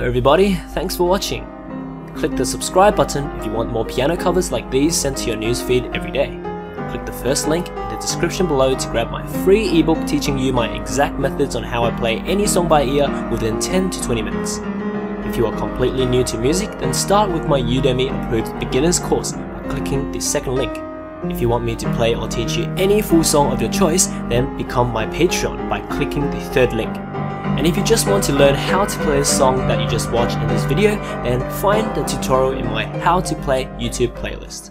everybody, thanks for watching. Click the subscribe button if you want more piano covers like these sent to your newsfeed every day. Click the first link in the description below to grab my free ebook teaching you my exact methods on how I play any song by ear within 10 to 20 minutes. If you are completely new to music, then start with my Udemy approved beginners course by clicking the second link. If you want me to play or teach you any full song of your choice, then become my Patreon by clicking the third link. And if you just want to learn how to play a song that you just watched in this video, then find the tutorial in my How to Play YouTube playlist.